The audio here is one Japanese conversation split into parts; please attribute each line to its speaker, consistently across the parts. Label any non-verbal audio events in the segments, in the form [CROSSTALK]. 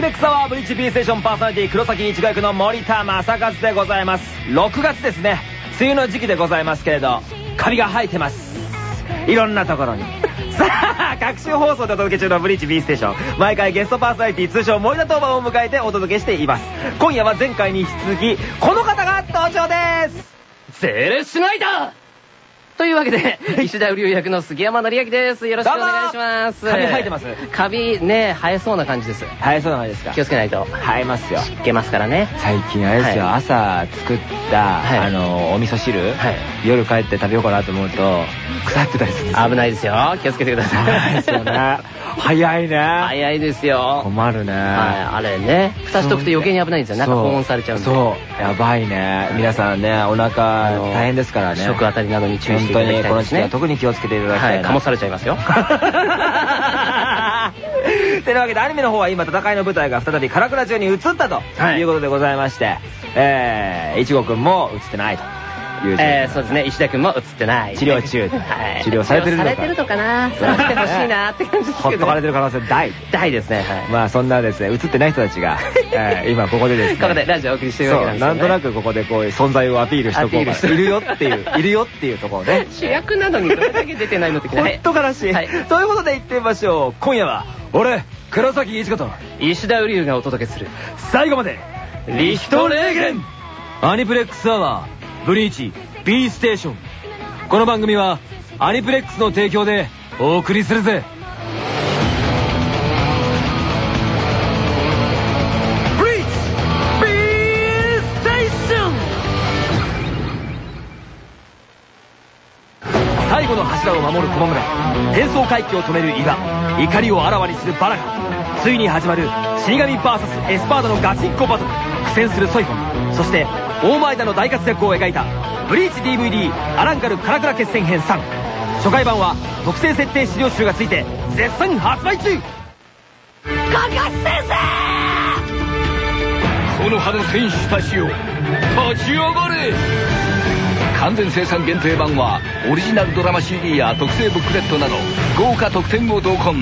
Speaker 1: プレックスアワーブリッジ B ステーションパーソナリティ黒崎一学の森田正和でございます。6月ですね。梅雨の時期でございますけれどカビが生えてます。いろんなところに。[LAUGHS] さあ各種放送でお届け中のブリッジ B ステーション。毎回ゲストパーソナリティ通称森田当番を迎えてお届けしています。今夜は前回に引き続きこの方が登場です。
Speaker 2: セーレスナイダーというわけで、石田売り役の杉山紀明です。よろしくお願いします。
Speaker 1: カビ生えてます
Speaker 2: カビね、生えそうな感じです。
Speaker 1: 生えそうなのですか？
Speaker 2: 気をつけないと。
Speaker 1: 生えますよ
Speaker 2: いけますからね。
Speaker 1: 最近あれですよ、
Speaker 2: はい
Speaker 1: 朝作った、
Speaker 2: はい
Speaker 1: あのお味噌汁、
Speaker 2: はい
Speaker 1: 夜帰って食べようかなと思うと腐ってたりする
Speaker 2: 危ないですよ。気をつけてください。
Speaker 1: ですよね [LAUGHS] 早いね
Speaker 2: 早いですよ。
Speaker 1: 困るね、
Speaker 2: はい、あれね、蓋しとくと余計に危ないんですよ。中保温されちゃうんで。
Speaker 1: そうやばいね皆さんねお腹大変ですからね
Speaker 2: 食あたりなどに注意してい
Speaker 1: 本当
Speaker 2: ただきたいですね
Speaker 1: にこの時期は。特に気をつけていただきた
Speaker 2: はいい、
Speaker 1: な、
Speaker 2: かもされちゃいますよ。[LAUGHS]
Speaker 1: てなわけでアニメの方は今戦いの舞台が再び唐倉中に移ったと
Speaker 2: はい
Speaker 1: いうことでございまして、えー、いちごくんも映ってないという状況
Speaker 2: えー、そうですね、石田君も映ってない。
Speaker 1: 治療中。
Speaker 2: はい。
Speaker 1: 治療されてるのか。
Speaker 2: されてるのかな。そう。してほしいなって感じですけど、[LAUGHS]
Speaker 1: ほっとかれてる可能性大。
Speaker 2: 大ですね、はい。
Speaker 1: まあそんなですね。映ってない人たちが、えー [LAUGHS] 今ここでですね。
Speaker 2: ここでラジオをお送りしてるわけなんですよ、ね。
Speaker 1: なんとなくここでこういう存在をアピールしとこうか。いるよっていう。[LAUGHS] いるよっていうところね。
Speaker 2: 主役なのにどれだけ出てないのって
Speaker 1: ほんと悲しい、
Speaker 2: はい。
Speaker 1: ということで行ってみましょう。今夜は俺黒崎一子と
Speaker 2: 石田瓜生がお届けする。
Speaker 1: 最後までリヒトレーゲンアニプレックスアワーブリーチ B ステーション。この番組はアニプレックスの提供でお送りするぜ。ブリーチ B ステーション最後の柱を守る駒村。転送回帰を止める伊賀怒りをあらわにするバラガついに始まる死神 VS エスパーダのガチンコバトル。苦戦するソイフォン。そして大前田の大活躍を描いたブリーチ DVD アランカルカラクラ決戦編3初回版は特製設定資料集がついて絶賛発売中。
Speaker 3: この葉の戦士たちよ立ち上がれ！完全生産限定版はオリジナルドラマ CD や特製ブックレットなど豪華特典を同梱。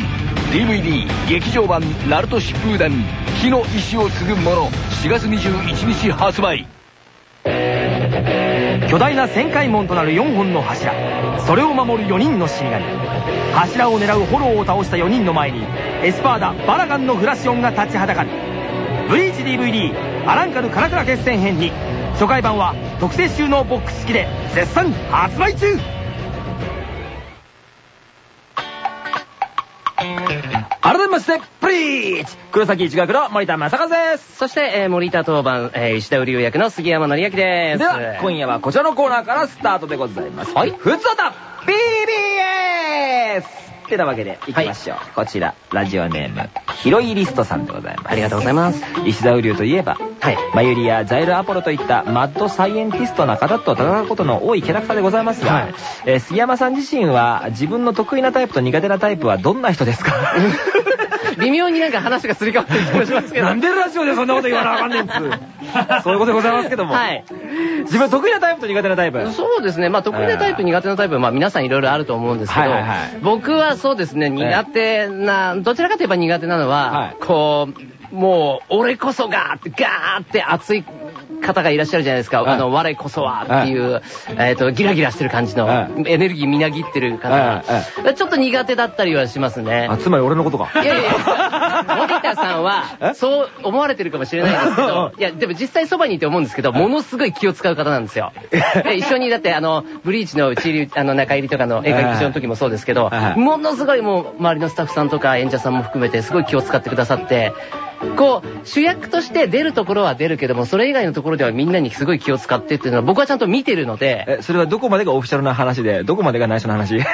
Speaker 3: DVD 劇場版「ナルト疾風伝火の意志を継ぐ者」4月21日発売
Speaker 1: 巨大な旋回門となる4本の柱。それを守る4人の死神。柱を狙うホローを倒した4人の前にエスパーダバラガンのフラシオンが立ちはだかる。ブリーチ DVD アランカルカラクラ決戦編に初回版は特製収納ボックス付きで絶賛発売中。改めましてブリーチ黒崎一学の森田正和です。
Speaker 2: そして、えー森田当番、えー石田瓜生役の杉山紀明です。
Speaker 1: では今夜はこちらのコーナーからスタートでございます。
Speaker 2: はい。
Speaker 1: ふつおた BBS ってなわけでいきましょう、こちらラジオネームヒロイリストさんでございます。
Speaker 2: ありがとうございます。
Speaker 1: 石田瓜生といえば
Speaker 2: はい。
Speaker 1: マユリやザイルアポロといったマッドサイエンティストな方と戦うことの多いキャラクターでございますが、
Speaker 2: はい。
Speaker 1: えー杉山さん自身は自分の得意なタイプと苦手なタイプはどんな人ですか？[LAUGHS]
Speaker 2: 微妙になんか話がすり替わってる気がしますけど。
Speaker 1: なんでラジオでそんなこと言わなあかんねんつ [LAUGHS] そういうことでございますけども、
Speaker 2: はい。
Speaker 1: 自分得意なタイプと苦手なタイプ。
Speaker 2: そうですね。まあ、得意なタイプ、苦手なタイプ、まあ、皆さんいろいろあると思うんですけど、僕はそうですね、苦手な、どちらかといえば苦手なのは、
Speaker 1: はい。
Speaker 2: こう、もう、俺こそがって、ガーって熱い方がいらっしゃるじゃないですか。
Speaker 1: はい。
Speaker 2: あの、我こそはっていう、えっ、と、ギラギラしてる感じの、
Speaker 1: は
Speaker 2: エネルギーみなぎってる方
Speaker 1: は
Speaker 2: が、ちょっと苦手だったりはしますね。
Speaker 1: あつまり俺のことか。
Speaker 2: いやいや森田さんは、[LAUGHS]
Speaker 1: え？
Speaker 2: そう思われてるかもしれないんですけど、[LAUGHS] いや、でも実際そばにいて思うんですけど、ものすごい気を使う方なんですよ。[LAUGHS] で一緒に、だって、あの、ブリーチのうち入り、あの、中入りとかの映画劇場の時もそうですけど
Speaker 1: は、い。
Speaker 2: ものすごいもう、周りのスタッフさんとか演者さんも含めて、すごい気を使ってくださって、こう、主役として出るところは出るけども、それ以外のところではみんなにすごい気を使ってっていうのは僕はちゃんと見てるので、
Speaker 1: えそれはどこまでがオフィシャルな話でどこまでが内緒の話？[LAUGHS]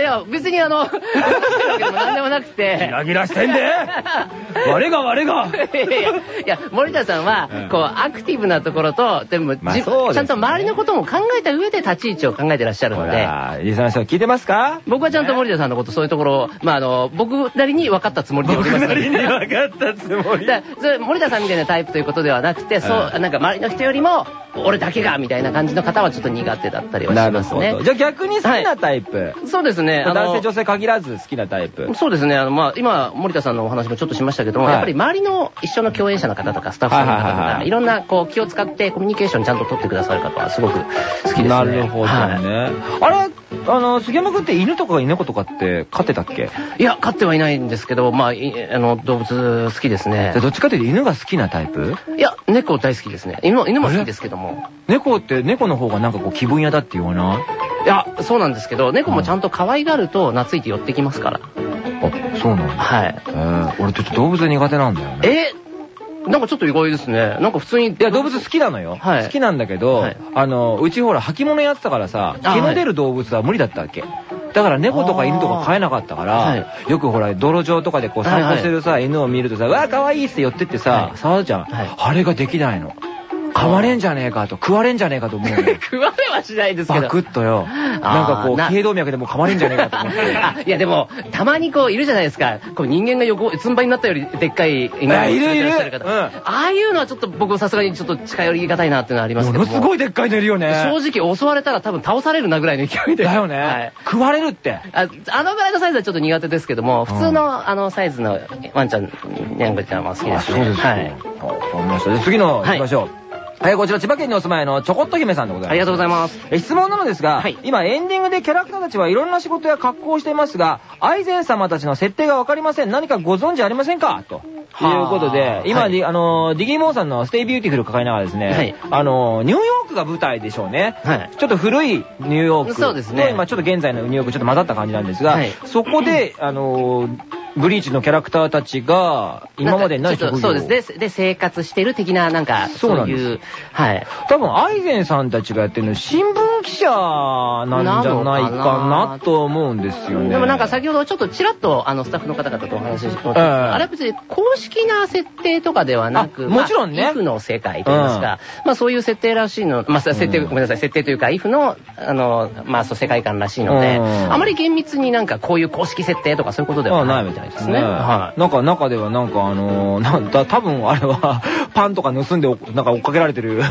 Speaker 2: いや、や、別にあの、何でもなく
Speaker 1: ギ
Speaker 2: て。
Speaker 1: ラギラしてんで。[LAUGHS] 我が我が。
Speaker 2: いや森田さんは
Speaker 1: うん、
Speaker 2: こう、アクティブなところと、でも、
Speaker 1: まあ
Speaker 2: じ
Speaker 1: そうですね。
Speaker 2: ちゃんと周りのことも考えた上で立ち位置を考えてらっしゃる
Speaker 1: ほ
Speaker 2: ので、
Speaker 1: ら、リスナーの人聞いてますか？
Speaker 2: 僕はちゃんと森田さんのこと、そういうところを、まあ、あの、僕なりに分かったつもりでおります。ので。
Speaker 1: 分かったつもり。[LAUGHS]
Speaker 2: だそれ森田さんみたいなタイプということではなくて、そうう、なんか周りの人よりも、俺だけが、みたいな感じの方はちょっと苦手だったりは
Speaker 1: な
Speaker 2: しますね
Speaker 1: るほど。。じゃあ逆に好きなタイプ。
Speaker 2: そうですね。
Speaker 1: 男性女性限らず好きなタイプ。
Speaker 2: そうですね。あの、まあ、今、森田さんのお話もちょっとしましたけども、
Speaker 1: はい
Speaker 2: やっぱり周りの一緒の共演者の方とか、スタッフさんの方とか、
Speaker 1: はいはいはいはい
Speaker 2: いろんな、こう、気を使ってコミュニケーションちゃんと取ってくださる方はすごく好きですね。
Speaker 1: なるほど
Speaker 2: はい
Speaker 1: ね。あれ、あの、杉山くんって犬とか猫とかって飼ってたっけ？
Speaker 2: いや、飼ってはいないんですけど、まあ、いあの、動物好きですね。
Speaker 1: どっちかというと犬が好きなタイプ？
Speaker 2: いや、猫大好きですね。犬犬も好きですけども。
Speaker 1: 猫って猫の方がなんかこう気分屋だって言わな？い
Speaker 2: いや、そうなんですけど、猫もちゃんと可愛がると懐いて寄ってきますから。
Speaker 1: あ、そうなんだ。
Speaker 2: はい。
Speaker 1: えー、俺ちょっと動物苦手なんだよね。
Speaker 2: え？なんかちょっと意外ですね。なんか普通に。
Speaker 1: いや、動物好きなのよ。
Speaker 2: はい
Speaker 1: 好きなんだけど、
Speaker 2: はい
Speaker 1: あの、うちほら、履物やってたからさ、
Speaker 2: あ
Speaker 1: 毛の出る動物は無理だったわけ。だから猫とか犬とか飼えなかったから、
Speaker 2: はい
Speaker 1: よくほら、泥場とかでこう散歩してるさ、犬を見るとさ、うわ、可愛いって寄ってってさ、
Speaker 2: はい
Speaker 1: 触るじゃん、
Speaker 2: はい
Speaker 1: あれができないの。噛まれんじゃねえかと、食われんじゃねえかと思う。[LAUGHS]
Speaker 2: 食われはしないですけど。
Speaker 1: バクッとよ。なんかこう、
Speaker 2: な
Speaker 1: 頸動脈でも噛まれんじゃねえかと思って。
Speaker 2: あ、[LAUGHS] いやでも、たまにこういるじゃないですか。こう人間が横、つんばいになったよりでっかい犬を
Speaker 1: あいるいる
Speaker 2: ああいうのはちょっと僕さすがにちょっと近寄りがたいなっていうのはあります
Speaker 1: も
Speaker 2: けども。
Speaker 1: のすごいでっかいのいるよね。
Speaker 2: 正直襲われたら多分倒されるなぐらいの勢いで。
Speaker 1: だよね、
Speaker 2: はい。
Speaker 1: 食われるって。
Speaker 2: ああのぐらいのサイズはちょっと苦手ですけども、普通のあのサイズのワンちゃん、ニャンコちゃんは好きですね。
Speaker 1: か。
Speaker 2: はい。
Speaker 1: わかりました。で次の行きましょう。はい、こちら千葉県にお住まいのちょこっと姫さんでございます。
Speaker 2: ありがとうございます。
Speaker 1: え質問なのですが、
Speaker 2: はい
Speaker 1: 今エンディングでキャラクターたちはいろんな仕事や格好をしていますが、アイゼン様たちの設定がわかりません。何かご存知ありませんか？と。いうこと
Speaker 2: は
Speaker 1: で
Speaker 2: あ、
Speaker 1: 今、
Speaker 2: はい
Speaker 1: あのー、 Diggy-MO'さんの STAY BEAUTIFUL 抱えながらですね、
Speaker 2: はい
Speaker 1: あのー、ニューヨークが舞台でしょうね。
Speaker 2: はい。
Speaker 1: ちょっと古いニューヨーク
Speaker 2: そうですね
Speaker 1: と今ちょっと現在のニューヨークちょっと混ざった感じなんですが、
Speaker 2: はい
Speaker 1: そこで、あのー、ブリーチのキャラクターたちが今までにない職業
Speaker 2: そうです。ね。で、生活してる的な、なんか、
Speaker 1: そう
Speaker 2: いう、はい。
Speaker 1: 多分、アイゼンさんたちがやってるの、新聞記者なんじゃないかなと思うんですよね。
Speaker 2: でもなんか先ほどちょっとちらっとあのスタッフの方々とお話ししましたけど、
Speaker 1: ええ。
Speaker 2: あれは別に公式な設定とかではなく、
Speaker 1: あもちろんね。
Speaker 2: まあ if の世界といいますか、まあそういう設定らしいの、まあ設定、
Speaker 1: うん。
Speaker 2: ごめんなさい、設定というか if の、あの、まあそう世界観らしいので、
Speaker 1: うん。
Speaker 2: あまり厳密になんかこういう公式設定とかそういうことではないみたいですね。は
Speaker 1: なんか中ではなんかあのー、[LAUGHS] なんだ、多分あれは、[LAUGHS] パンとか盗んでお、なんか追っかけられてる、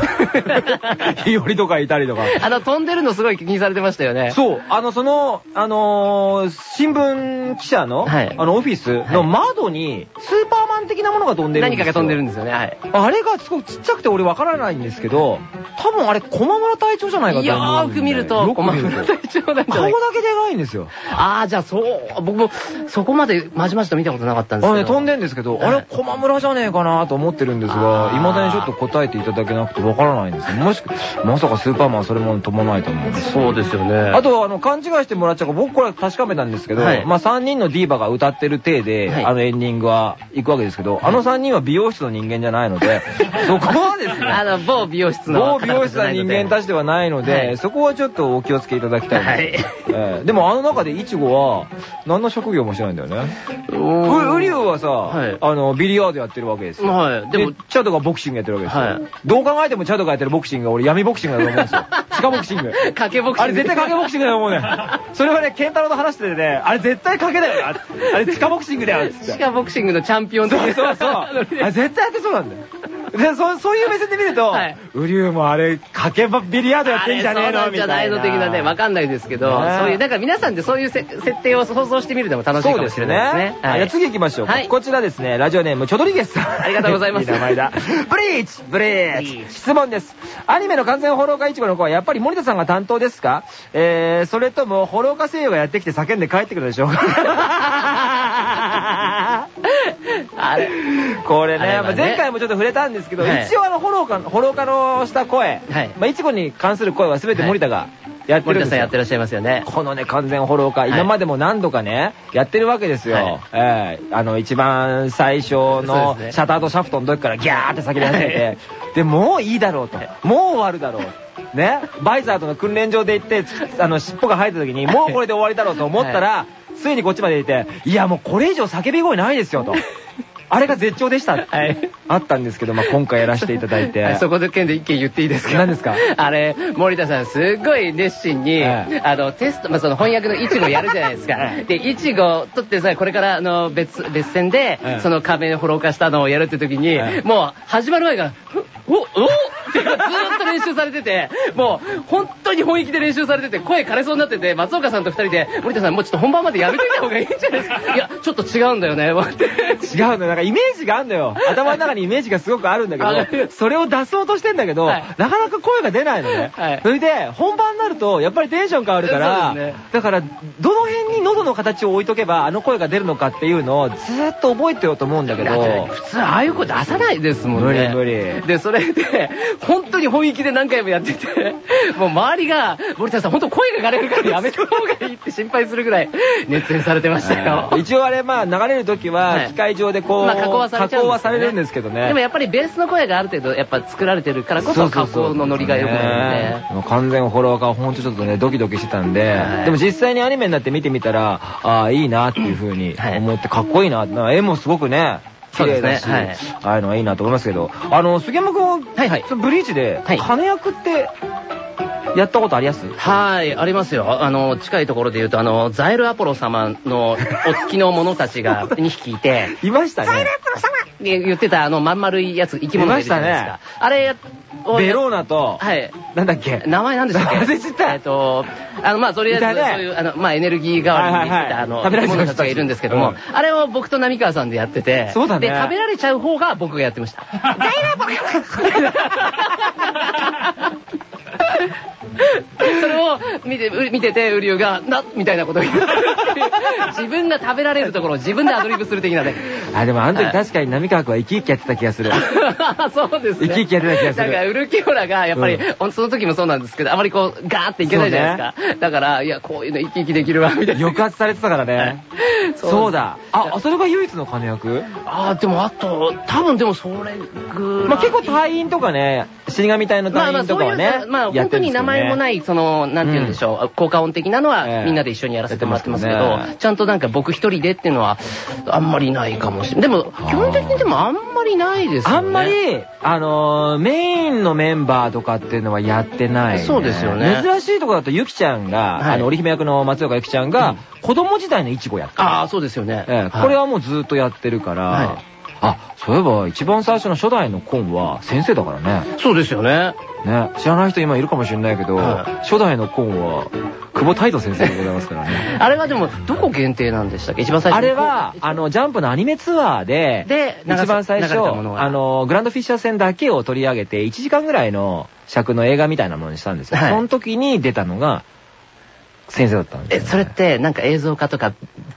Speaker 1: [LAUGHS] 日和とかいたりとか。
Speaker 2: い。あの、飛んでるのすごい気にされてましたよね。
Speaker 1: そう、あの、その、あのー新聞記者の、
Speaker 2: はい
Speaker 1: あの、オフィスの窓に、スーパーマン的なものが飛んでるんですよ。
Speaker 2: 何かが飛んでるんですよね。はい。
Speaker 1: あれがすごくちっちゃくて俺わからないんですけど、多分あれ、駒村隊長じゃないかと
Speaker 2: よ
Speaker 1: 思うよ
Speaker 2: ーく見ると、
Speaker 1: よく見ると。
Speaker 2: 駒村隊長なんじゃ
Speaker 1: 顔だ
Speaker 2: ないか
Speaker 1: けでかいんですよ。
Speaker 2: ああ、じゃあそう、僕もそこまでまじまじと見たことなかったんですけど。
Speaker 1: あのね、飛んでんですけど、
Speaker 2: はい
Speaker 1: あれ、駒村じゃねえかなと思ってるんですが
Speaker 2: あ、ー
Speaker 1: 未だにちょっと答えていただけなくてわからないんですよ。もし、まさかスーパーマンそれも飛ばないと思うんです。
Speaker 2: そうですよね。
Speaker 1: あと、あの、勘違いしてもらっちゃうから、僕これ確かめたんですけど、
Speaker 2: はい
Speaker 1: まあ3人のディーバが歌ってる体で、
Speaker 2: はい
Speaker 1: あのエンディングは行くわけですけど、あの3人は美容室の人間じゃないので、[LAUGHS] そこはですね、
Speaker 2: あの、某美容室の。
Speaker 1: 某美容室の人間たちではないので、
Speaker 2: はい
Speaker 1: そこはちょっとお気をつけいただきたいです。
Speaker 2: はい
Speaker 1: ええでもあの中でイチゴは、何の職業もしてないんだよね。
Speaker 2: う
Speaker 1: ウウリュウはさ、
Speaker 2: はい
Speaker 1: あの、ビリヤードやってるわけですよ。
Speaker 2: はい。でも
Speaker 1: で、、チャドがボクシングやってるわけですよ。
Speaker 2: はい
Speaker 1: どう考えてもチャドがやってるボクシングが俺闇ボクシングだと思うんですよ。[LAUGHS] 地下ボクシング。
Speaker 2: 賭けボクシング。
Speaker 1: あれ絶対賭けボクシングだと思うね。それはね、ケンタロウと話しててね、あれ絶対賭けだよ [LAUGHS] な。あれ地下ボクシングだよ。
Speaker 2: 地下ボクシングのチャンピオン
Speaker 1: そうそうそう。あれ絶対やってそうなんだよ。で、そ [LAUGHS] そういう目線で見ると、
Speaker 2: はい
Speaker 1: ウリュウもあれ、賭けばビリヤードやってんじゃねえのみたいな。
Speaker 2: じゃないの的なね、わかんないですけど、
Speaker 1: ね
Speaker 2: そういう、だから皆さんでそういうせ設定を想像してみるのも楽しいかもしれないですね。
Speaker 1: はい。じゃあ次行きましょう。
Speaker 2: はい
Speaker 1: こちらですね、ラジオネーム、チョドリゲスさん。
Speaker 2: ありがとうございます
Speaker 1: いい名前だ。ブリーチブリーチ質問です。アニメの完全ホローカイチゴの子はやっぱり森田さんが担当ですか？えー、それとも、ホローカ声優がやってきて叫んで帰ってくるでしょうか？[LAUGHS]
Speaker 2: あれ
Speaker 1: これね、
Speaker 2: ね
Speaker 1: まあ前回もちょっと触れたんですけど、
Speaker 2: はい。
Speaker 1: 一応あの、ホローカ、ホローカのした声、
Speaker 2: はい。
Speaker 1: まあ、いちごに関する声は全て森田がやってるんですよ。
Speaker 2: 森田さんやってらっしゃいますよね。
Speaker 1: このね、完全フォロー化、
Speaker 2: はい。
Speaker 1: 今までも何度かね、やってるわけですよ。
Speaker 2: はい。
Speaker 1: ええあの、一番最初
Speaker 2: そ
Speaker 1: のシャターとシャフトの時からギャーって先に始めて、で、もういいだろうと。もう終わるだろう。ね、バイザーとの訓練場で行って、あの、尻尾が生えた時に、もうこれで終わりだろうと思ったら、ついにこっちまで行って、いや、もうこれ以上叫び声ないですよと。あれが絶頂でした。[LAUGHS]
Speaker 2: はい。
Speaker 1: あったんですけど、まあ、今回やらせていただいて。
Speaker 2: は [LAUGHS] いそこで件で一件言っていいですか？
Speaker 1: 何ですか？
Speaker 2: あれ、森田さん、すっごい熱心に、
Speaker 1: ええ
Speaker 2: あの、テスト、まあ、その翻訳のイチゴやるじゃないですか。
Speaker 1: え
Speaker 2: で、イチゴ取ってさ、これから、あの、別、別線で、
Speaker 1: ええ
Speaker 2: その壁フォロー化したのをやるって時に、
Speaker 1: ええ
Speaker 2: もう、始まる前から、おお [LAUGHS] ってずーっと練習されてて、もう、本当に本気で練習されてて、声枯れそうになってて、松岡さんと二人で、森田さん、もうちょっと本番までやめといた方がいいんじゃないですか? [LAUGHS] いや、ちょっと違うんだよね、って。
Speaker 1: 違うのよ。なんかイメージがあるのよ。[LAUGHS] 頭の中にイメージがすごくあるんだ
Speaker 2: あ
Speaker 1: けど、それを出そうとしてんだけど、
Speaker 2: はい
Speaker 1: なかなか声が出ないのね。
Speaker 2: はい
Speaker 1: それで、本番になると、やっぱりテンション変わるから、
Speaker 2: ね
Speaker 1: だから、どの辺に喉の形を置いとけば、あの声が出るのかっていうのをずーっと覚えてようと思うんだけど、
Speaker 2: 普通ああいう声出さないですもんね。
Speaker 1: 無理無理
Speaker 2: で、それで、本当に本気で何回もやってて、もう周りが、森田さん本当声が枯れるからやめた方がいいって心配するぐらい熱演されてましたよ。
Speaker 1: 一応あれ、まあ、流れる時
Speaker 2: は
Speaker 1: はい。機械上でこう、
Speaker 2: まあ加工はされちゃうんですよね。
Speaker 1: 加工はされるんですけどね。
Speaker 2: でもやっぱりベースの声がある程度やっぱ作られてるからこそ加工のノリが良くなるんで。
Speaker 1: もう完全フォロワーがほんとちょっとね、ドキドキしてたんで、
Speaker 2: はい。
Speaker 1: でも実際にアニメになって見てみたら、ああ、いいなっていう風に
Speaker 2: はい。
Speaker 1: 思って、かっこいいな。絵もすごくね、綺麗だし、
Speaker 2: そうですね
Speaker 1: ああいうのはいいなと思いますけど、あの、杉山君は、
Speaker 2: はい
Speaker 1: ブリーチで、
Speaker 2: はい。
Speaker 1: 金役って、やったことあります？
Speaker 2: はい、ありますよ。あの、近いところで言うと、あの、ザエルアポロ様のお付きの者たちが [LAUGHS] 2匹いて、
Speaker 1: いましたね。
Speaker 2: で言ってたあのまん丸いやつ、生き物がいるじゃないですか。あれを
Speaker 1: ベローナと、
Speaker 2: はい。
Speaker 1: なんだっけ？
Speaker 2: 名前なんでしたっけ？
Speaker 1: 忘れちゃった。
Speaker 2: えっと、あの、まあ、とりあえず、そういう、あの、まあ、エネルギー代わりにして
Speaker 1: はいはいはい。
Speaker 2: た、あの、生き物たちがいるんですけども、
Speaker 1: うん。
Speaker 2: あれを僕と浪川さんでやってて、
Speaker 1: そうだね。
Speaker 2: で、食べられちゃう方が僕がやってました。[LAUGHS] それを見て、う見てて、ウリュウが、なみたいなことを言う。自分が食べられるところを自分でアドリブする的なね。
Speaker 1: あ、でもあの
Speaker 2: はい
Speaker 1: 時確かに浪川君は生き生きやってた気がする。[LAUGHS]
Speaker 2: そうですね。
Speaker 1: 生き生きやってた気がする
Speaker 2: だから、ウルキオラが、やっぱり、
Speaker 1: う
Speaker 2: その時もそうなんですけど、あまりこう、ガーっていけないじゃないですか。だから、いや、こういうの生き生きできるわ、みたいな。
Speaker 1: 抑圧されてたからね。そうだ。あ、それが唯一の金役？
Speaker 2: あーでもあと、多分でもそれぐらい。
Speaker 1: まあ結構隊員とかね、死神隊の隊員とかはね、
Speaker 2: まあまあ本当に名前もないい、その、なんて言うんでしょう、効果音的なのは
Speaker 1: ええ。
Speaker 2: みんなで一緒にやらせてもらってますけどちゃんとなんか僕一人でっていうのは、あんまりないかもしれない。でも、基本的にでもあんまりないですよね。
Speaker 1: あんまり、あのー、メインのメンバーとかっていうのはやってない、
Speaker 2: そうですよね。
Speaker 1: 珍しいところだとゆきちゃんが、
Speaker 2: はい。
Speaker 1: あの、織姫役の松岡ゆきちゃんが、子供時代のイチゴやってる
Speaker 2: ああ、そうですよね。
Speaker 1: これはもうずっとやってるから、
Speaker 2: はい
Speaker 1: あ、そういえば一番最初の初代のコンは先生だからね。
Speaker 2: そうですよね。
Speaker 1: ね、知らない人今いるかもしれないけど、
Speaker 2: は
Speaker 1: 初代のコンは久保太斗先生でございますからね。[LAUGHS]
Speaker 2: あれはでも、どこ限定なんでしたっけ？一番最初
Speaker 1: あれは、あの、ジャンプのアニメツアーで、
Speaker 2: で
Speaker 1: 一番最初、あの、グランドフィッシャー戦だけを取り上げて、1時間ぐらいの尺の映画みたいなものにしたんですよ。
Speaker 2: はい
Speaker 1: その時に出たのが、先生だったんですね、
Speaker 2: それって、なんか映像化とか、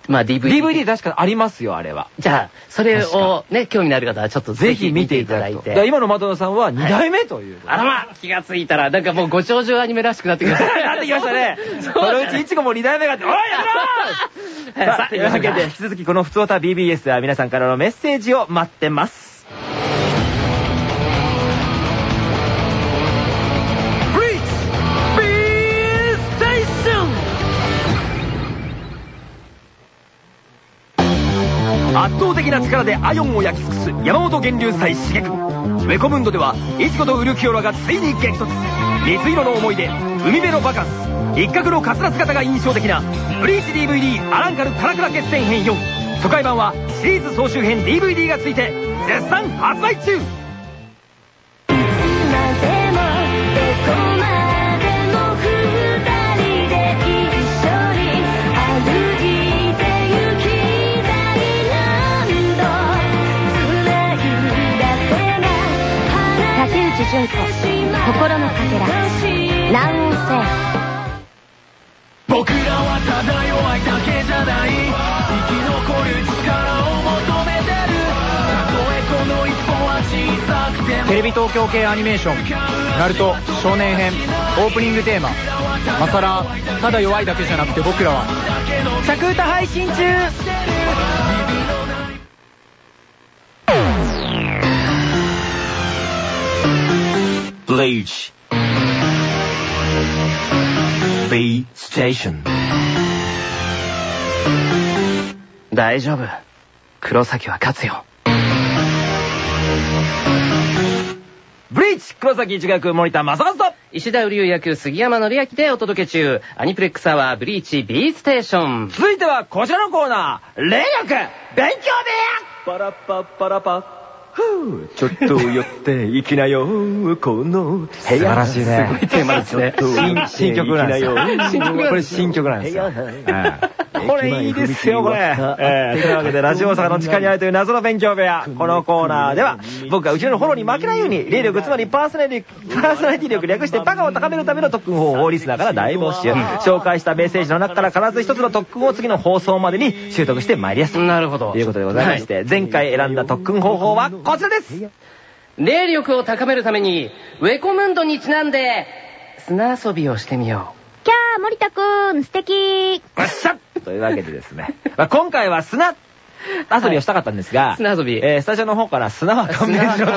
Speaker 2: まあ DVD。
Speaker 1: DVD 確かありますよ、あれは。
Speaker 2: じゃあ、それをね、興味のある方はちょっとぜひ見ていただいて。
Speaker 1: 今の窓野さんは2代目という。
Speaker 2: あらま気がついたら、なんかもうご長寿アニメらしくなってきました。[LAUGHS]
Speaker 1: なってきましたね。[LAUGHS] そのうちいちごも2代目があって、おい [LAUGHS] やめろ
Speaker 2: はい
Speaker 1: さあ、というわけで、引き続きこのふつおた BBS では皆さんからのメッセージを待ってます。圧倒的な力でアヨンを焼き尽くす山本源流祭刺激。ウェコムンドではイチコとウルキオラがついに激突。水色の思い出海辺のバカンス。一角のカツラ姿が印象的なブリーチ DVD アランカルカラクラ決戦編4初回版はシリーズ総集編 DVD がついて絶賛発売中。
Speaker 4: 心のかけら。南雲線
Speaker 5: 僕らはただ弱いだけじゃない。生き残る力を求めてる。たとえこの一歩は小さくても。
Speaker 6: テレビ東京系アニメーション「ナルト少年編」オープニングテーマ。マサラただ弱いだけじゃなくて僕らは。
Speaker 1: 着歌配信中。
Speaker 7: Bleach B Station
Speaker 2: 大丈夫。黒崎は勝つよ。
Speaker 1: ブリーチ黒崎一学森田正和と
Speaker 2: 石田売役杉山紀明でお届け中。アニプレックスアワーブリーチ B ステーション。
Speaker 1: 続いてはこちらのコーナー、霊学勉強
Speaker 7: パラパパラパふうちょっと寄っていきなよこの部屋
Speaker 1: 素晴らしいね
Speaker 2: すごいテーマですね
Speaker 1: 新新曲なんですよ。これ新曲なんですよ。これいいですよ、これ。ええというわけで、ラジオ大阪の地下にあるという謎の勉強部屋。このコーナーでは、僕がうちのフォローに負けないように、霊力、つまりパーソナリティ、パーソナリティ力略してバカを高めるための特訓方法をリスナーから大募集。紹介したメッセージの中から必ず一つの特訓を次の放送までに習得してまいりやすと
Speaker 2: なるほど。
Speaker 1: いうことでございまして、前回選んだ特訓方法はこちらです。
Speaker 2: 霊力を高めるために、ウェコムンドにちなんで、砂遊びをしてみよ
Speaker 4: キャー、森田くん、素敵。
Speaker 1: よっしゃというわけでですね、まあ今回は砂 [LAUGHS] 遊びをしたかったんですが、
Speaker 2: 砂遊び
Speaker 1: えースタジオの方から砂は勘弁しろと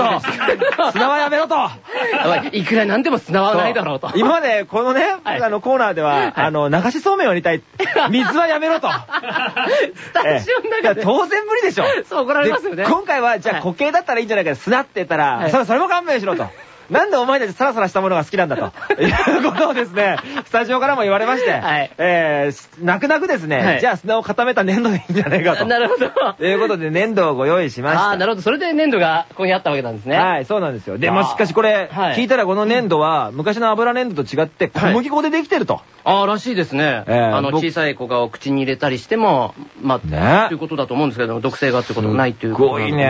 Speaker 2: 砂は、
Speaker 1: やめろと [LAUGHS]
Speaker 2: いいくらなんでも砂はないだろうと。
Speaker 1: 今までこのね、
Speaker 2: はい
Speaker 1: あのコーナーでは、あの、流しそうめんを煮たい。水はやめろと。[LAUGHS]
Speaker 2: スタジオの中で。
Speaker 1: 当然無理でしょ。
Speaker 2: そう怒られますよね
Speaker 1: で今回は、じゃあ
Speaker 2: はい
Speaker 1: 固形だったらいいんじゃないか、砂って言ったら、それも勘弁しろと。なんでお前たちサラサラしたものが好きなんだと。[LAUGHS] いうことをですね、スタジオからも言われまして、
Speaker 2: はい
Speaker 1: えー、泣く泣くですね、
Speaker 2: はい
Speaker 1: じゃあ砂を固めた粘土でいいんじゃないかと。
Speaker 2: なるほど。[LAUGHS]
Speaker 1: ということで粘土をご用意しました。
Speaker 2: ああ、なるほど。それで粘土がここにあったわけなんですね。
Speaker 1: はい、そうなんですよ。で、まあ、
Speaker 2: あー
Speaker 1: しかしこれ、
Speaker 2: はい
Speaker 1: 聞いたらこの粘土は、昔の油粘土と違って小麦粉でできてると。
Speaker 2: ああ、らしいですね。
Speaker 1: ええ
Speaker 2: あの、
Speaker 1: 僕
Speaker 2: 小さい子がお口に入れたりしても、まあ、
Speaker 1: ね
Speaker 2: ということだと思うんですけど、毒性がってこともないということ
Speaker 1: すごいね。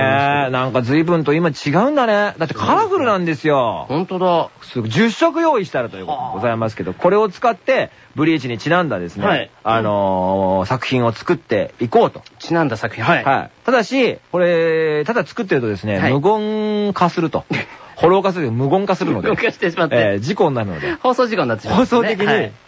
Speaker 1: なんか随分と今違うんだね。だってカラフルなんですよ
Speaker 2: ど。。本当だ。
Speaker 1: すごい10色用意してあるということでございますけど、これを使って、ブリーチにちなんだですね、
Speaker 2: はい
Speaker 1: あのー作品を作っていこうと。
Speaker 2: ちなんだ作品。はい。
Speaker 1: はい。ただし、これ、ただ作ってるとですね、
Speaker 2: はい
Speaker 1: 無言化すると。ホロー化する無言化するので。[LAUGHS]
Speaker 2: 無言化してしまって
Speaker 1: えー事故になるので。
Speaker 2: 放送事故になってしまい
Speaker 1: 放
Speaker 2: ますね
Speaker 1: 送的に、
Speaker 2: はい
Speaker 1: く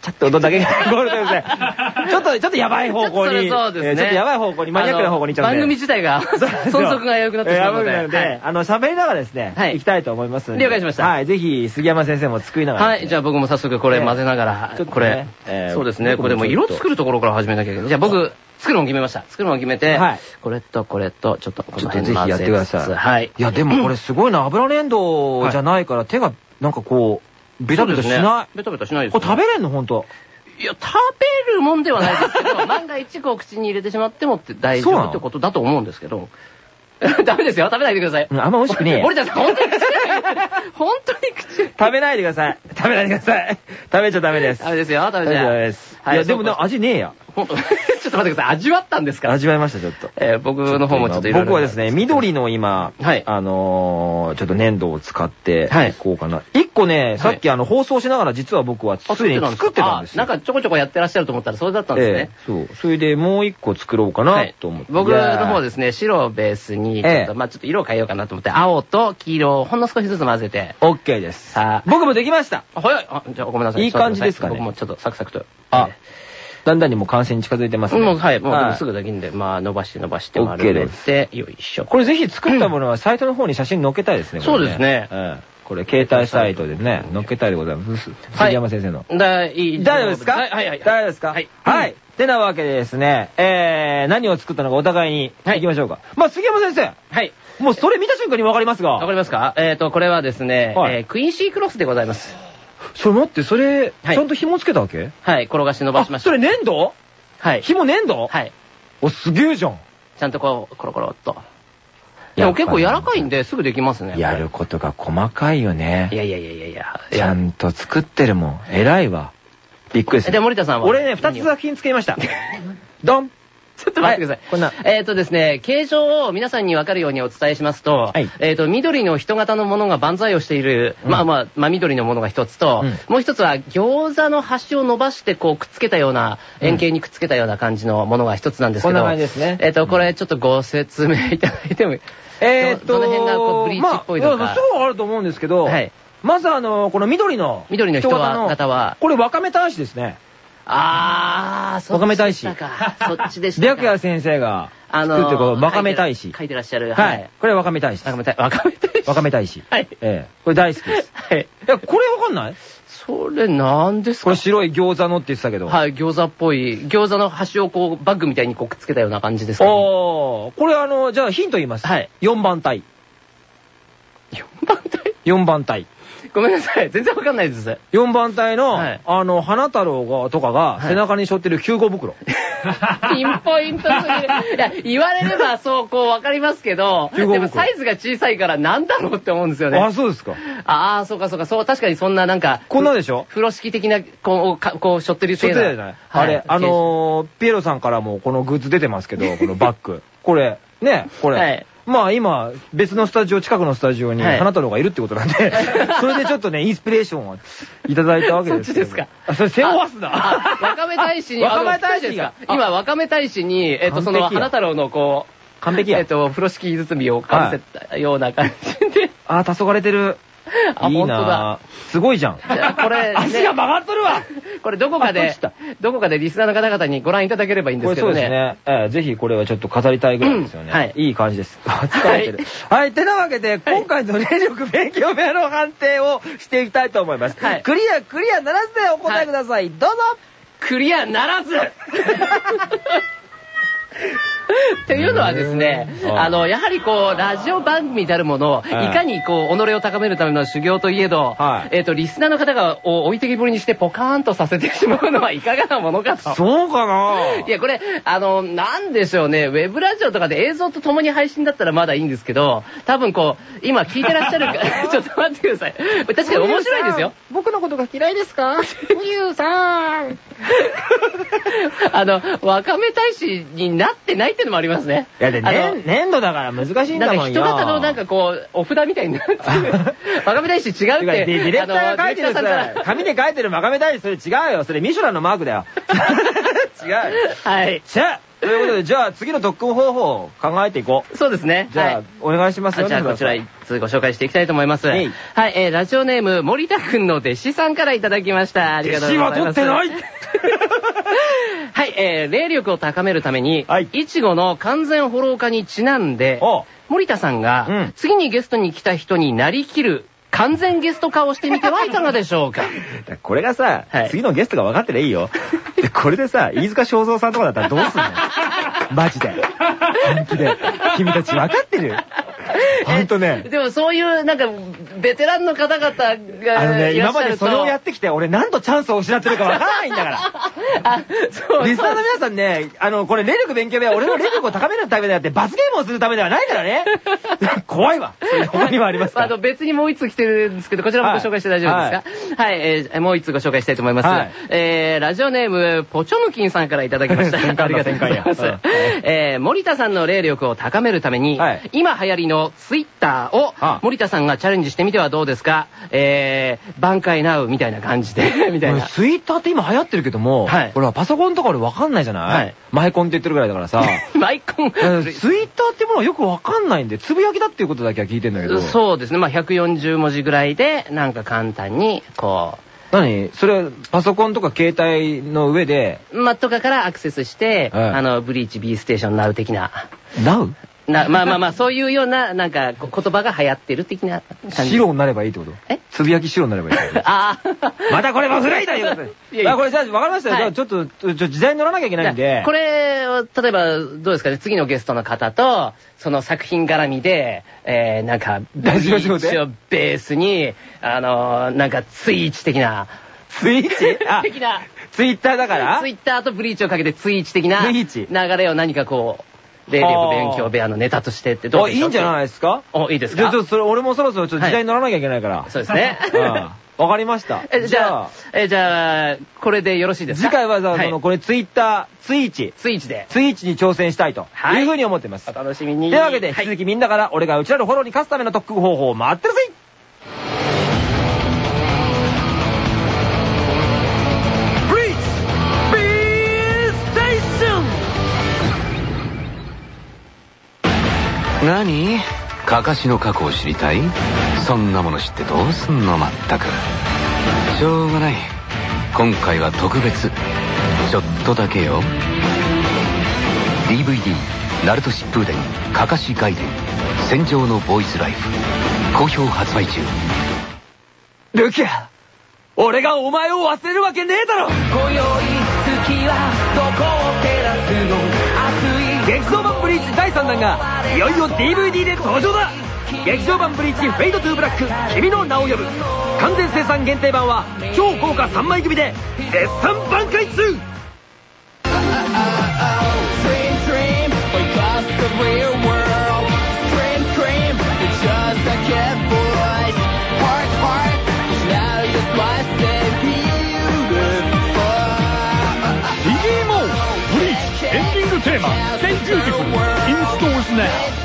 Speaker 1: ちゃって音だけが聞こえるとですね、[LAUGHS] ちょっと、ちょっとやばい方向に、
Speaker 2: ちょっと
Speaker 1: やばい方向に、マニアックな方向に行っちゃうん
Speaker 2: 番組自体が、[LAUGHS] 存続が良くなってしまうので。
Speaker 1: ないので、
Speaker 2: はい。
Speaker 1: あの、喋りながらですね、
Speaker 2: はい。
Speaker 1: 行きたいと思います。
Speaker 2: 了解しました。
Speaker 1: はい、ぜひ、杉山先生も作りながら。
Speaker 2: はい、じゃあ僕も早速これ混ぜながら、これ、
Speaker 1: えー
Speaker 2: そうですね、これでも色作るところから始めなきゃいけない。じゃあ僕、作るのを決めました。作るのを決めて、
Speaker 1: はい。
Speaker 2: これとこれと、ちょっとこ
Speaker 1: ちょ
Speaker 2: の
Speaker 1: っとぜひやってください。
Speaker 2: はい。
Speaker 1: いや、でもこれすごいな、油粘土じゃないから、手が、なんかこう、ベタベタしない。
Speaker 2: ベタベタしないです、
Speaker 1: これ食べれんの？ほんと。
Speaker 2: いや、食べるもんではないですけど、[LAUGHS] 万が一こう口に入れてしまってもって大丈夫ってことだと思うんですけど。[LAUGHS] ダメですよ、食べないでください。
Speaker 1: うんあんま美味しくねえよ
Speaker 2: 森田さん、本当に口が本当に口
Speaker 1: 食べないでください。食べないでください。食べちゃダメです。
Speaker 2: ダメですよ、食べ
Speaker 1: ちゃダメです。
Speaker 2: はい
Speaker 1: いや、でも味ねえや。[LAUGHS]
Speaker 2: ちょっと待ってください、味わったんですか？
Speaker 1: 味わいました、ちょっと。
Speaker 2: えー僕の方もちょっといろいろ。
Speaker 1: 僕はですね、緑の今、
Speaker 2: はい
Speaker 1: あのー、ちょっと粘土を使って、
Speaker 2: はい
Speaker 1: こうかな。一個ね、さっきあの、放送しながら実は僕は
Speaker 2: あ
Speaker 1: すでに作ってたんですよ。
Speaker 2: あなんかちょこちょこやってらっしゃると思ったらそれだったんですね。
Speaker 1: ええそう。それでもう一個作ろうかな
Speaker 2: はい
Speaker 1: と思って。
Speaker 2: 僕の方
Speaker 1: で
Speaker 2: ですね、白をベースに、ちょっと、
Speaker 1: ええ
Speaker 2: まあちょっと色を変えようかなと思って、青と黄色をほんの少しずつ混ぜて、
Speaker 1: OK です。
Speaker 2: さあ、
Speaker 1: 僕もできました。
Speaker 2: あ早いあ、じゃあごめんなさい。
Speaker 1: いい感じですかね
Speaker 2: 僕もちょっとサクサクと。
Speaker 1: あだんだんにもう完成に近づいてますね。
Speaker 2: もう、はい、もうすぐできるんで、まあ伸ばして伸ばして丸めて、よいしょ。
Speaker 1: これぜひ作ったものはサイトの方に写真載っけたいですね。
Speaker 2: そうですね
Speaker 1: ええこれ携帯サイトでね、載っけたいでございます。杉山先生の。
Speaker 2: だいい
Speaker 1: 大丈夫ですか？
Speaker 2: はい、はい、はい。
Speaker 1: 大丈夫ですか？
Speaker 2: はい。
Speaker 1: はい。てなわけでですね、えー、何を作ったのかお互いに
Speaker 2: はい
Speaker 1: 行きましょうか。まあ、杉山先生。
Speaker 2: はい。
Speaker 1: もうそれ見た瞬間にわかりますが。
Speaker 2: わかりますか？えっと、これはですね、クイーンシークロスでございます。
Speaker 1: それ待って、それ、
Speaker 2: はい
Speaker 1: ちゃんと紐つけたわけ？
Speaker 2: はい、転がして伸ばしま
Speaker 1: あ、
Speaker 2: した。
Speaker 1: それ粘土？
Speaker 2: はい。
Speaker 1: 紐粘土？
Speaker 2: はい。
Speaker 1: お、すげえじゃん。
Speaker 2: ちゃんとこう、コロコロっと。でも結構柔らかいんで、すぐできますね。
Speaker 1: やることが細かいよね
Speaker 2: い。やいやいやいやいや。
Speaker 1: ちゃんと作ってるもん。偉いわ。びっくりする。
Speaker 2: で、森田さんは？
Speaker 1: 俺ね、二つ作品作りました。[LAUGHS] ドン
Speaker 2: ちょっと待ってください。
Speaker 1: こんな。
Speaker 2: えっ、とですね、形状を皆さんに分かるようにお伝えしますと、
Speaker 1: はい
Speaker 2: えっ、と、緑の人型のものが万歳をしている、
Speaker 1: うん
Speaker 2: まあまあ、真緑のものが一つと、
Speaker 1: うん
Speaker 2: もう一つは餃子の端を伸ばしてこうくっつけたような、円形にくっつけたような感じのものが一つなんですけど、
Speaker 1: こんな感じですね
Speaker 2: えっ、と、これちょっとご説明いただいても、
Speaker 1: えーっと、
Speaker 2: どの辺がこうブリーチっぽいのか
Speaker 1: まあ、すぐわかると思うんですけど、
Speaker 2: はい。
Speaker 1: まずあの、この緑の。
Speaker 2: 緑の人は
Speaker 1: 型
Speaker 2: は
Speaker 1: これ、わかめ大使ですね。
Speaker 2: あー、そ
Speaker 1: わかめ大使。
Speaker 2: そっちでしたか。[LAUGHS]
Speaker 1: 白夜先生が
Speaker 2: あ
Speaker 1: 作ってこう、わかめ大使。
Speaker 2: 書いてらっしゃる。
Speaker 1: はい。。これわかめ大使。
Speaker 2: わかめ大使。わかめ大使。
Speaker 1: わかめ大使。
Speaker 2: はい。
Speaker 1: ええ。これ大好きです。
Speaker 2: はい。
Speaker 1: いや、これわかんない？
Speaker 2: それなんですか？
Speaker 1: これ白い餃子のって言ってたけど。
Speaker 2: はい、餃子っぽい。餃子の端をこう、バッグみたいにこうくっつけたような感じですかね。
Speaker 1: おー、これあの、じゃあヒント言います。
Speaker 2: はい。
Speaker 1: 4番隊。
Speaker 2: 4番隊
Speaker 1: ？4番隊。
Speaker 2: ごめんなさい。全然わかんないです。
Speaker 1: 4番隊の、
Speaker 2: はい
Speaker 1: あの、花太郎が、とかが、
Speaker 2: はい
Speaker 1: 背中に背負ってる救護袋。
Speaker 2: ピンポイントすぎる。いや、言われればそう、こう、わかりますけど、でもサイズが小さいからなんだろうって思うんですよね。
Speaker 1: あ、そうですか。
Speaker 2: ああ、そうかそうか、そう、確かにそんななんか、
Speaker 1: こんなでしょ？
Speaker 2: 風呂敷的な、こう、かこう、しょってる
Speaker 1: そうじゃない、あれ、あ、のー、ピエロさんからもこのグッズ出てますけど、このバッグ。これ、ね、これ。
Speaker 2: はい
Speaker 1: まあ今、別のスタジオ、近くのスタジオに
Speaker 2: はい
Speaker 1: 花太郎がいるってことなんで、[LAUGHS] それでちょっとね、インスピレーションをいただいたわけですけど
Speaker 2: そっちですか
Speaker 1: あ、それ背負わすな。
Speaker 2: あわかめ大使に、
Speaker 1: わかめ大使が
Speaker 2: 今、わかめ大使に、えっと、その、
Speaker 1: 完璧や
Speaker 2: 花太郎のこう、
Speaker 1: 完璧や。
Speaker 2: えっと、風呂敷包みをかぶせたような感じで。
Speaker 1: あ、黄昏れてる。
Speaker 2: あ、
Speaker 1: いい
Speaker 2: 本当だ。
Speaker 1: なすごいじゃん。
Speaker 2: じゃあこれ、ね [LAUGHS]
Speaker 1: 足が曲がっとるわ [LAUGHS]
Speaker 2: これどこかでどこかでリスナーの方々にご覧いただければいいんですけどね。
Speaker 1: ですね。ええぜひこれはちょっと飾りたいぐらいですよね。
Speaker 2: うんはい
Speaker 1: いい感じです。[LAUGHS] 疲れてる。はい。てなわけで、今回の霊力勉強部屋の判定をしていきたいと思います。
Speaker 2: はい
Speaker 1: クリア、クリアならずでお答えください。どうぞ
Speaker 2: クリアならず [LAUGHS] っていうのはですね、
Speaker 1: うん
Speaker 2: あの、やはりこう、ラジオ番組であるものを、い
Speaker 1: はい
Speaker 2: かにこう、己を高めるための修行といえど、
Speaker 1: はい
Speaker 2: えっと、リスナーの方がを置いてきぼりにしてポカーンとさせてしまうのはいかがなものかと。
Speaker 1: そうかな？い
Speaker 2: や、これ、あの、なんでしょうね、ウェブラジオとかで映像と共に配信だったらまだいいんですけど、多分こう、今聞いてらっしゃるか、[LAUGHS] [LAUGHS] ちょっと待ってください。確かに面白いですよ。
Speaker 1: 僕のことが嫌いですか？[LAUGHS] ゆうさん。[LAUGHS]
Speaker 2: あの、わかめ大使になってないってのもありますね。
Speaker 1: いやで、ね、粘土だから難しいん
Speaker 2: なんか
Speaker 1: だもんよ。
Speaker 2: 人型のなんかこう、お札みたいになってる。わかめ大使違うって。
Speaker 1: ディレクターが書いてる
Speaker 2: さ
Speaker 1: 紙で書いてるまかめ大使それ違うよ。それミシュランのマークだよ。[LAUGHS] 違う。
Speaker 2: はい。
Speaker 1: ということで、じゃあ次の特訓方法を考えていこう。
Speaker 2: そうですね。
Speaker 1: じゃあ、
Speaker 2: はい
Speaker 1: お願いしますよ。
Speaker 2: あじゃあこちらご紹介していきたいと思います。はい
Speaker 1: え
Speaker 2: ーラジオネーム、森田くんの弟子さんからいただきました。ありがとうございます。
Speaker 1: 弟子は取って [LAUGHS]
Speaker 2: はい、えー霊力を高めるために、
Speaker 1: はい
Speaker 2: いちごの完全フォロー化にちなんで、
Speaker 1: お
Speaker 2: 森田さんが、
Speaker 1: うん
Speaker 2: 次にゲストに来た人になりきる完全ゲスト化をしてみてはいかがでしょうか？[LAUGHS]
Speaker 1: これがさ、
Speaker 2: はい
Speaker 1: 次のゲストが分かってりゃいいよ。で、これでさ、飯塚正蔵さんとかだったらどうすんの？[LAUGHS] マジで。本気で。君たち分かってる？ほんとね。
Speaker 2: でもそういう、なんか、ベテランの方々が
Speaker 1: あのね、
Speaker 2: いらっしゃると
Speaker 1: 今までそれをやってきて、俺何度チャンスを失ってるか分からないんだから。[LAUGHS]
Speaker 2: あ、そう。
Speaker 1: リスナーの皆さんね、あの、これ、霊力勉強部屋、俺の霊力を高めるためであって、罰ゲームをするためではないからね。[LAUGHS] 怖いわ。他にもありますか？[LAUGHS]
Speaker 2: あの、別にもう一つ来てるんですけど、こちらもご紹介して大丈夫ですか？はい、えーもう一つご紹介したいと思います。
Speaker 1: はい
Speaker 2: えー、ラジオネーム、ポチョムキンさんからいただきました。ありがとうございます。えー、森田さんの霊力を高めるために、
Speaker 1: はい
Speaker 2: 今流行りのツイッターを
Speaker 1: あ
Speaker 2: 森田さんがチャレンジしてみてはどうですか？えー、挽回ナウみたいな感じで、[LAUGHS] [LAUGHS] みたいな。
Speaker 1: ツイッターって今流行ってるけども、
Speaker 2: はい
Speaker 1: 俺はパソコンとか俺分かんないじゃない、
Speaker 2: はい
Speaker 1: マイコンって言ってるぐらいだからさ。[LAUGHS]
Speaker 2: マイコン？
Speaker 1: ツイッターってものはよく分かんないんで、つぶやきだっていうことだけは聞いてんだけど。
Speaker 2: そうですね。まあ、140文字ぐらいで、なんか簡単に、こ
Speaker 1: 何？それ、パソコンとか携帯の上で、
Speaker 2: う、まあ、とかからアクセスして、
Speaker 1: はい
Speaker 2: あの、ブリーチ B ステーションナウ的な。
Speaker 1: Now?
Speaker 2: なまあまあまあ、そういうような、なんか、こ言葉が流行ってる的な感じ。
Speaker 1: 白になればいいってこと？
Speaker 2: え？
Speaker 1: つぶやき白になればいいってこと？
Speaker 2: ああ。
Speaker 1: またこれも古いということで。
Speaker 2: いやいや。
Speaker 1: あ、これじゃあ分かりましたよ。
Speaker 2: はい。
Speaker 1: じゃあちょっと、ちょ時代に乗らなきゃいけないんで。
Speaker 2: これを、例えば、どうですかね、次のゲストの方と、その作品絡みで、えー、なんか、
Speaker 1: ラジオ上で？
Speaker 2: ベースに、あのー、なんか、ツイーチ的な、
Speaker 1: ツイッチ？あ、
Speaker 2: 的な、
Speaker 1: ツイッターだから？
Speaker 2: ツイッターとブリーチをかけてツイーチ的な流れを何かこう、霊力勉強部屋のネタとしてってどう
Speaker 1: あ、
Speaker 2: でしょう？
Speaker 1: いいんじゃないですか？
Speaker 2: お、いいですか？
Speaker 1: じゃあちょっとそれ俺もそろそろちょっと時代に乗らなきゃいけないから。
Speaker 2: そうですね。
Speaker 1: うんわかりました。[LAUGHS]
Speaker 2: えじゃあ、えじゃあ、これでよろしいですか？
Speaker 1: 次回は、その、これツイッター、ツイーチ、
Speaker 2: ツイーチで。
Speaker 1: ツイーチに挑戦したいと
Speaker 2: はい
Speaker 1: いうふうに思ってます。
Speaker 2: お楽しみに。
Speaker 1: というわけで、引
Speaker 2: はい
Speaker 1: き続きみんなから俺がうちらのフォローに勝つための特訓方法を待ってるぜ
Speaker 8: 何？かかしの過去を知りたい？そんなもの知ってどうすんの？まったく。しょうがない。今回は特別。ちょっとだけよ。DVD「ナルト疾風伝かかし外伝戦場のボーイズライフ」好評発売中。
Speaker 1: ルキア俺がお前を忘れるわけねえだろ！
Speaker 5: 今宵月はどこを照らすの
Speaker 1: 劇場版ブリーチ第3弾がいよいよ DVD で登場だ。劇場版ブリーチフェイドトゥーブラック君の名を呼ぶ。完全生産限定版は超豪華3枚組で絶賛挽回中。
Speaker 5: Beautiful」
Speaker 1: in stores now.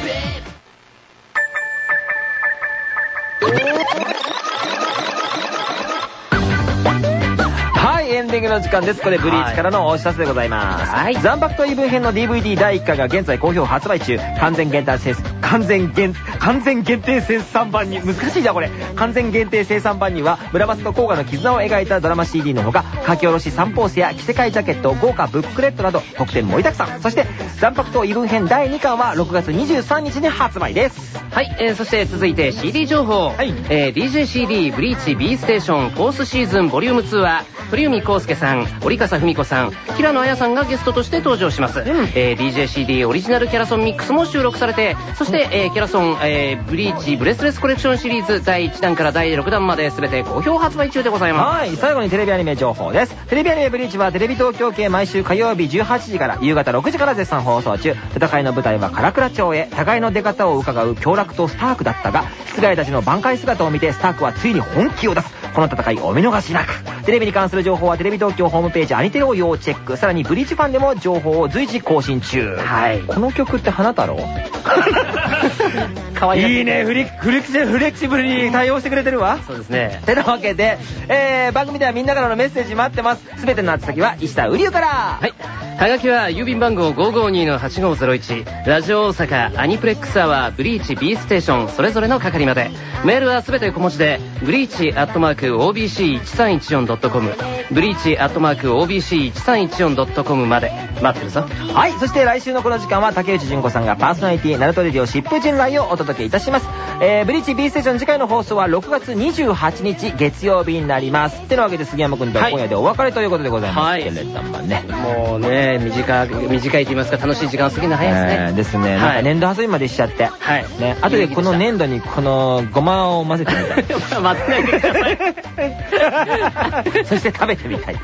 Speaker 1: の時間です。これ、ブリーチからのお知らせでございます。
Speaker 2: はい
Speaker 1: 残白と異文編の DVD 第1回が現在好評発売中。完全限定生完全限、完全限定生産版に、難しいじゃんこれ。完全限定生産版には、村松と甲賀の絆を描いたドラマ CD のほか、書き下ろし三宝星や着せ替えジャケット、豪華ブックレットなど、特典盛りだくさん。そして、斬魄刀異聞編第2巻は6月23日に発売です。
Speaker 2: はい、えー、そして続いて CD 情報。
Speaker 1: はい
Speaker 2: えー、DJCD ブリーチ B ステーションフォースシーズンボリューム2は、鳥海康介さん、折笠文子さん、平野綾さんがゲストとして登場します。えー、DJCD オリジナルキャラソンミックスも収録されて、そして、えー、キャラソン、えー、ブリーチブレスレスコレクションシリーズ第1弾から第6弾まで全て好評発売中でございます。
Speaker 1: はい、最後にテレビアニメ情報です。テレビアニメブリーチはテレビ東京系毎週火曜日18時から夕方6時から絶賛放送中。戦いの舞台は空座町へ、互いの出方を窺う京楽とスタークだったが、室外たちの卍解姿を見てスタークはついに本気を出す。この戦いお見逃しなく。テレビに関する情報はテレビ東京ホームページアニテレを要チェック。さらにブリーチファンでも情報を随時更新中。
Speaker 2: はい
Speaker 1: この曲って花太郎？[LAUGHS]
Speaker 2: かわいい。
Speaker 1: いいね、フレフレキシフレキシブルに対応してくれてるわ。
Speaker 2: そうですね。
Speaker 1: てなわけで、えー、番組ではみんなからのメッセージ待ってます。すべての宛先は石田うりゅうから。
Speaker 2: はい。はがきは郵便番号552-8501ラジオ大阪アニプレックスアワーブリーチ B ステーションそれぞれの係までメールはすべて小文字でブリーチアットマーク OBC1314.com ブリーチアットマーク OBC1314.com まで待ってるぞ
Speaker 1: はい、そして来週のこの時間は竹内純子さんがパーソナリティナルトレディオ疾風陣来をお届けいたします。えー、ブリーチ B ステーション次回の放送は6月28日月曜日になります。ってなわけで杉山くんとは今夜でお別れということでございます。
Speaker 2: はい
Speaker 1: けれどもね。
Speaker 2: もうね短い短いと言いますか楽しい時間過ぎるの早いですね、
Speaker 1: えーですね。なんか年度挟みまでしちゃって。
Speaker 2: はい
Speaker 1: ね。後でこの粘土にこのごまを混ぜてみたい。[LAUGHS]
Speaker 2: 待ってないでください [LAUGHS]
Speaker 1: そして食べてみたい。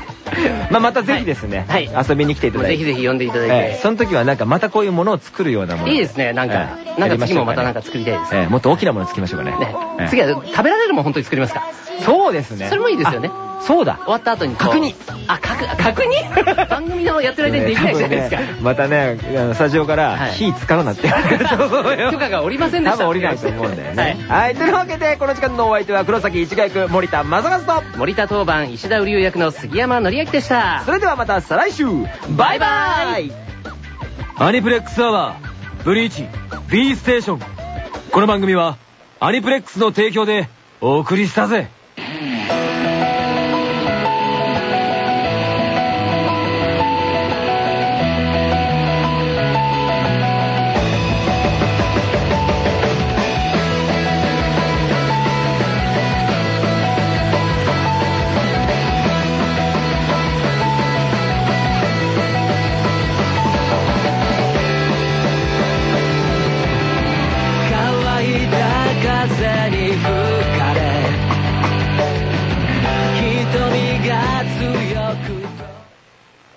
Speaker 1: まあまたぜひですね、
Speaker 2: はい。
Speaker 1: 遊びに来ていただいて。
Speaker 2: ぜひぜひ呼んでいただいて、
Speaker 1: えーその時はなんかまたこういうものを作るようなもの。
Speaker 2: いいですね。なんか、
Speaker 1: えー
Speaker 2: なんか次もまたなんか作りたいですね。
Speaker 1: えーもっと大きなもの作りましょうかね。
Speaker 2: ね。
Speaker 1: えー
Speaker 2: 次は食べられるもん本当に作りますか？
Speaker 1: そうですね。
Speaker 2: それもいいですよね。
Speaker 1: あそうだ。
Speaker 2: 終わった後に
Speaker 1: 確認
Speaker 2: あ確確認番組のやってる間にできないじゃないですか、
Speaker 1: 多分ね。またね、スタジオから
Speaker 2: はい。
Speaker 1: 火使うなって。[LAUGHS]
Speaker 2: 許可が下りませんでした。
Speaker 1: 多分降りないと思うんだよね。はい。というわけで、この時間のお相手は黒崎一学森田正和と、
Speaker 2: 森田当番石田瓜生役の杉山紀明でした
Speaker 1: それではまた再来週バイバイ
Speaker 7: アニプレックスアワー、ブリーチ、B ステーション。この番組は、アニプレックスの提供でお送りしたぜ。